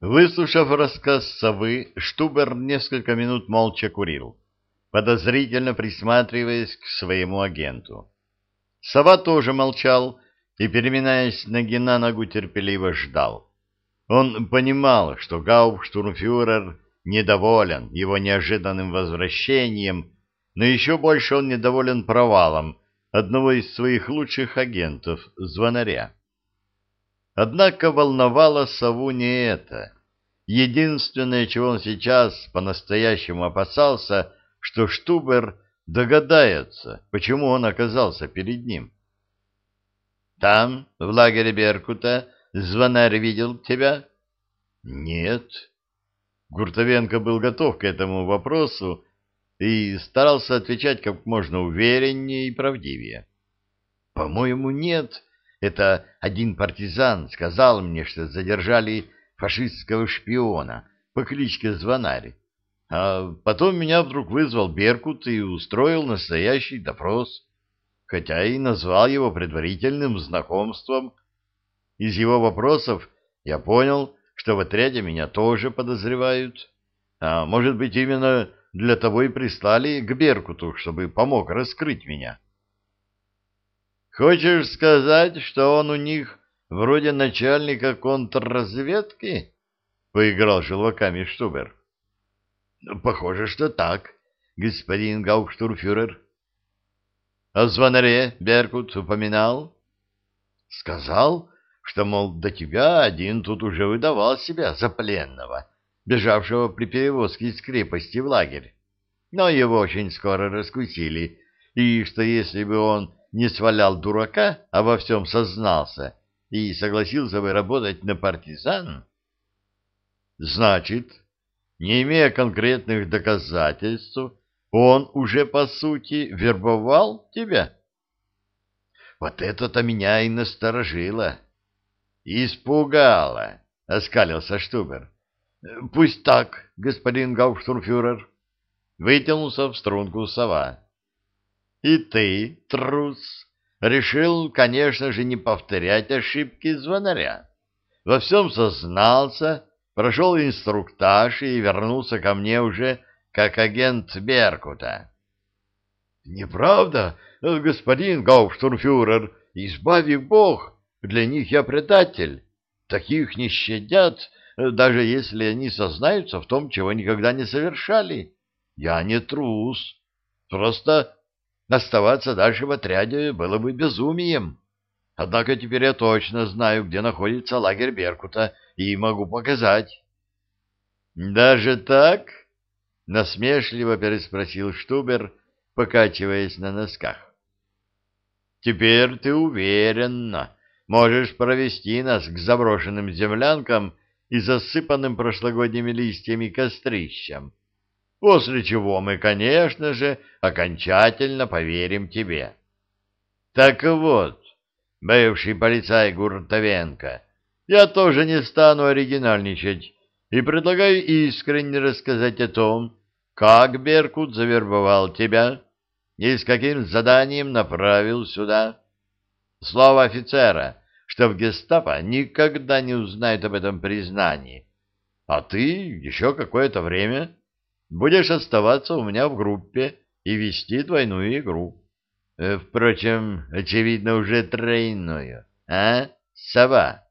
Выслушав рассказ совы, Штубер несколько минут молча курил, подозрительно присматриваясь к своему агенту. Сова тоже молчал и, переминаясь ноги на ногу, терпеливо ждал. Он понимал, что гауптштурмфюрер недоволен его неожиданным возвращением, но еще больше он недоволен провалом одного из своих лучших агентов, звонаря. Однако волновало сову не это. Единственное, чего он сейчас по-настоящему опасался, что Штубер догадается, почему он оказался перед ним. «Там, в лагере Беркута, звонарь видел тебя?» «Нет». Гуртовенко был готов к этому вопросу и старался отвечать как можно увереннее и правдивее. «По-моему, нет. Это один партизан сказал мне, что задержали фашистского шпиона по кличке Звонарь. А потом меня вдруг вызвал Беркут и устроил настоящий допрос, хотя и назвал его предварительным знакомством. Из его вопросов я понял, что в отряде меня тоже подозревают. А может быть, именно для того и прислали к Беркуту, чтобы помог раскрыть меня. Хочешь сказать, что он у них вроде начальника контрразведки? Поиграл желваками Штубер. Похоже, что так, господин Гауптштурфюрер. О звонаре Беркут упоминал? Сказал, что, мол, до тебя один тут уже выдавал себя за пленного, бежавшего при перевозке из крепости в лагерь. Но его очень скоро раскусили, и что если бы он не свалял дурака, а во всем сознался и согласился бы работать на партизан? Значит, не имея конкретных доказательств, он уже, по сути, вербовал тебя? Вот это-то меня и насторожило. Испугало, — оскалился Штубер. Пусть так, господин Гауптштурмфюрер. Вытянулся в струнку сова. И ты, трус, решил, конечно же, не повторять ошибки звонаря. Во всем сознался, прошел инструктаж и вернулся ко мне уже как агент Беркута. — Неправда, господин Гауптштурмфюрер, избави Бог, для них я предатель. Таких не щадят, даже если они сознаются в том, чего никогда не совершали. Я не трус, просто Оставаться дальше в отряде было бы безумием. Однако теперь я точно знаю, где находится лагерь Беркута, и могу показать. — Даже так? — насмешливо переспросил Штубер, покачиваясь на носках. — Теперь ты уверенно можешь провести нас к заброшенным землянкам и засыпанным прошлогодними листьями кострищам, после чего мы, конечно же, окончательно поверим тебе. Так вот, бывший полицай Гуртовенко, я тоже не стану оригинальничать и предлагаю искренне рассказать о том, как Беркут завербовал тебя и с каким заданием направил сюда. Слово офицера, что в гестапо никогда не узнают об этом признании, а ты еще какое-то время Будешь оставаться у меня в группе и вести двойную игру. Э, впрочем, очевидно, уже тройную. А, сова?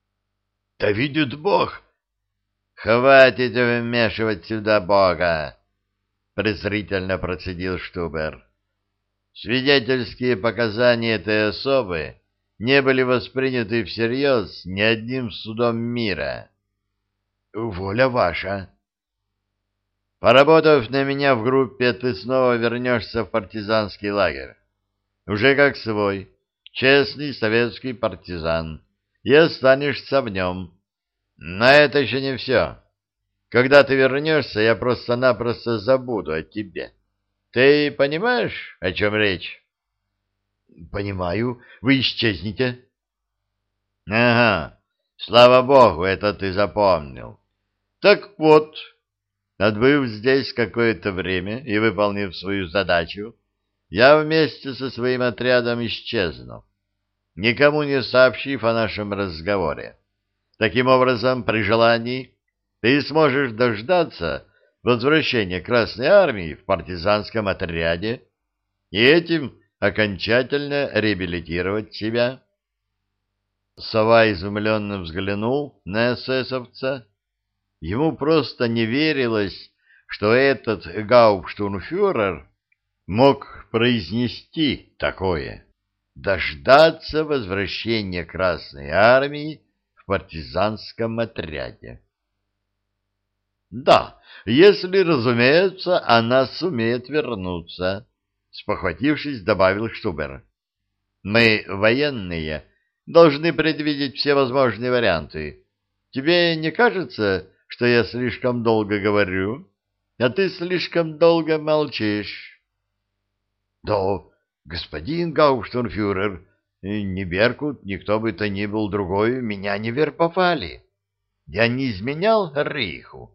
— Да видит Бог! — Хватит вмешивать сюда Бога! — презрительно процедил Штубер. Свидетельские показания этой особы не были восприняты всерьез ни одним судом мира. — Воля ваша! Поработав на меня в группе, ты снова вернешься в партизанский лагерь. Уже как свой, честный советский партизан, и останешься в нем. Но это еще не все. Когда ты вернешься, я просто-напросто забуду о тебе. Ты понимаешь, о чем речь? — Понимаю. Вы исчезнете. — Ага. Слава богу, это ты запомнил. Так вот, Отбыв здесь какое-то время и выполнив свою задачу, я вместе со своим отрядом исчезну, никому не сообщив о нашем разговоре. Таким образом, при желании, ты сможешь дождаться возвращения Красной Армии в партизанском отряде и этим окончательно реабилитировать себя. Сова изумленно взглянул на эсэсовца. Ему просто не верилось, что этот гауптштурмфюрер мог произнести такое. Дождаться возвращения Красной Армии в партизанском отряде. Да, если, разумеется, она сумеет вернуться, спохватившись, добавил Штубер. Мы, военные, должны предвидеть все возможные варианты. Тебе не кажется, что я слишком долго говорю, а ты слишком долго молчишь? Да, господин Гауштурмфюрер, ни Беркут, никто бы то ни был другой, меня не вербовали. Я не изменял Рейху.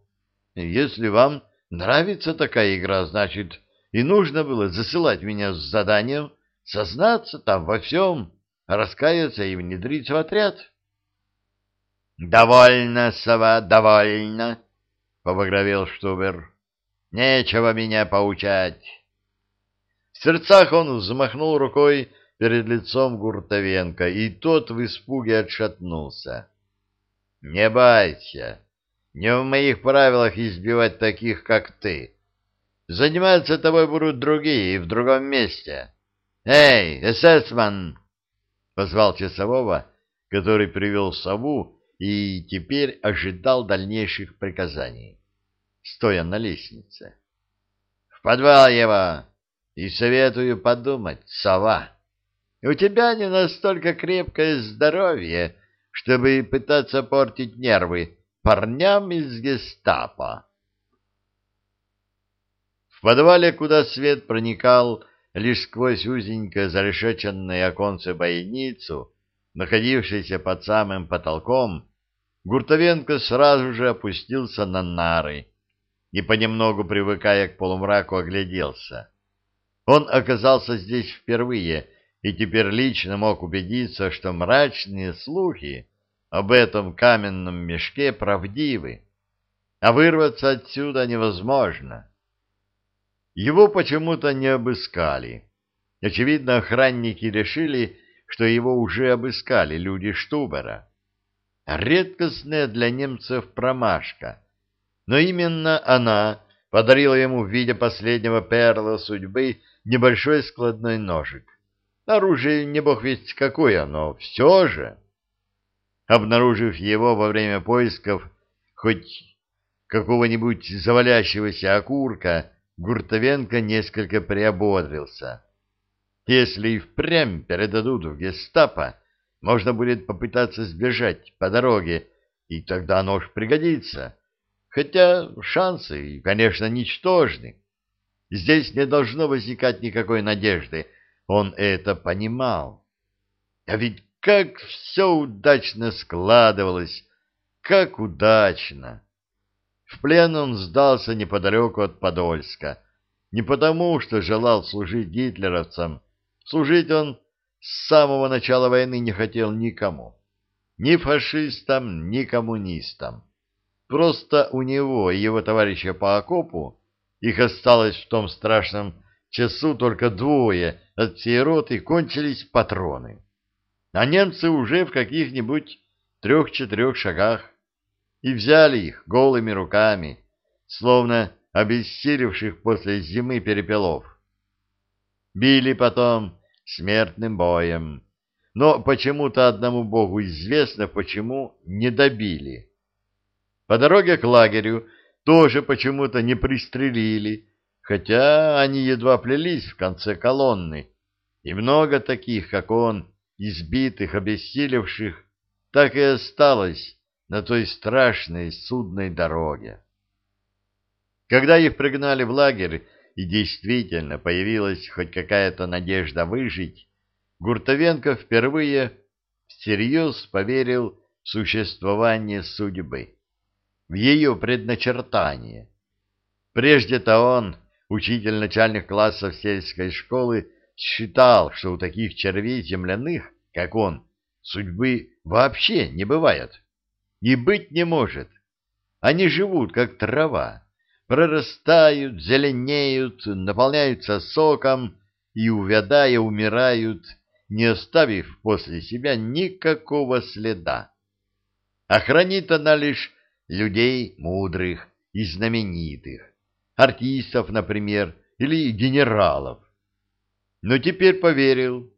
Если вам нравится такая игра, значит, и нужно было засылать меня с заданием сознаться там во всем, раскаяться и внедриться в отряд. — Довольно, сова, довольно, — побагровел Штубер. — Нечего меня поучать. В сердцах он взмахнул рукой перед лицом Гуртовенко, и тот в испуге отшатнулся. — Не бойся, не в моих правилах избивать таких, как ты. Заниматься тобой будут другие и в другом месте. Эй, эсэсман! Позвал часового, который привел сову и теперь ожидал дальнейших приказаний, стоя на лестнице. В подвал его! И советую подумать, сова. У тебя не настолько крепкое здоровье, чтобы пытаться портить нервы парням из гестапо. В подвале, куда свет проникал лишь сквозь узенькое зарешеченное оконце бойницу, находившееся под самым потолком, Гуртовенко сразу же опустился на нары и, понемногу привыкая к полумраку, огляделся. Он оказался здесь впервые и теперь лично мог убедиться, что мрачные слухи об этом каменном мешке правдивы, а вырваться отсюда невозможно. Его почему-то не обыскали. Очевидно, охранники решили, что его уже обыскали люди Штубера. Редкостная для немцев промашка. Но именно она подарила ему в виде последнего перла судьбы небольшой складной ножик. Оружие не бог весть какое, но все же... Обнаружив его во время поисков хоть какого-нибудь завалящегося окурка, Гуртовенко несколько приободрился. Если и впрямь передадут в гестапо, можно будет попытаться сбежать по дороге, и тогда нож пригодится. Хотя шансы, конечно, ничтожны. Здесь не должно возникать никакой надежды. Он это понимал. А ведь как все удачно складывалось, как удачно! В плен он сдался неподалеку от Подольска, не потому, что желал служить гитлеровцам. Служить он с самого начала войны не хотел никому. Ни фашистам, ни коммунистам. Просто у него и его товарища по окопу, их осталось в том страшном часу только двое от всей роты, кончились патроны а немцы уже в каких-нибудь трех-четырех шагах, и взяли их голыми руками, словно обессилевших после зимы перепелов. Били потом смертным боем, но почему-то одному богу известно, почему не добили. По дороге к лагерю тоже почему-то не пристрелили, хотя они едва плелись в конце колонны, и много таких, как он, избитых, обессилевших, так и осталось на той страшной судной дороге. Когда их пригнали в лагерь, и действительно появилась хоть какая-то надежда выжить, Гуртовенко впервые всерьез поверил в существование судьбы, в ее предначертание. Прежде-то он, учитель начальных классов сельской школы, считал, что у таких червей земляных, как он, судьбы вообще не бывает. И быть не может. Они живут, как трава, прорастают, зеленеют, наполняются соком и, увядая, умирают, не оставив после себя никакого следа. Охранит она лишь людей мудрых и знаменитых, артистов, например, или генералов. Но теперь поверил,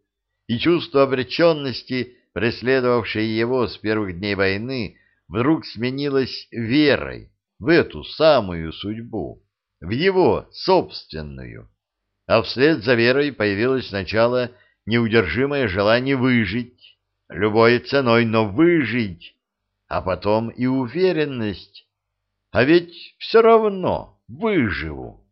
и чувство обреченности, преследовавшее его с первых дней войны, вдруг сменилось верой в эту самую судьбу, в его собственную. А вслед за верой появилось сначала неудержимое желание выжить, любой ценой, но выжить, а потом и уверенность. А ведь все равно выживу.